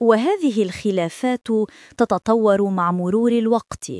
وهذه الخلافات تتطور مع مرور الوقت.